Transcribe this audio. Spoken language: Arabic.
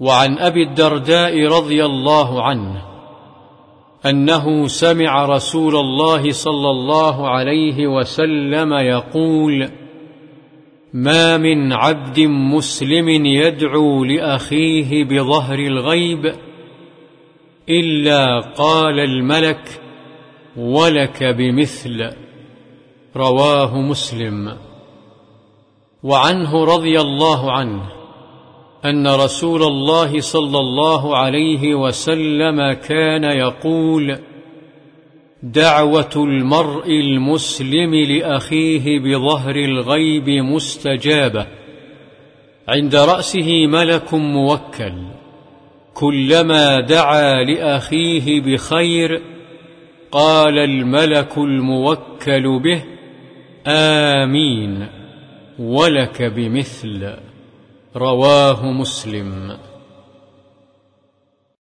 وعن أبي الدرداء رضي الله عنه أنه سمع رسول الله صلى الله عليه وسلم يقول ما من عبد مسلم يدعو لأخيه بظهر الغيب إلا قال الملك ولك بمثل رواه مسلم. وعنه رضي الله عنه أن رسول الله صلى الله عليه وسلم كان يقول دعوة المرء المسلم لأخيه بظهر الغيب مستجابة. عند رأسه ملك موكل. كلما دعا لأخيه بخير قال الملك الموكل به آمين ولك بمثل. رواه مسلم.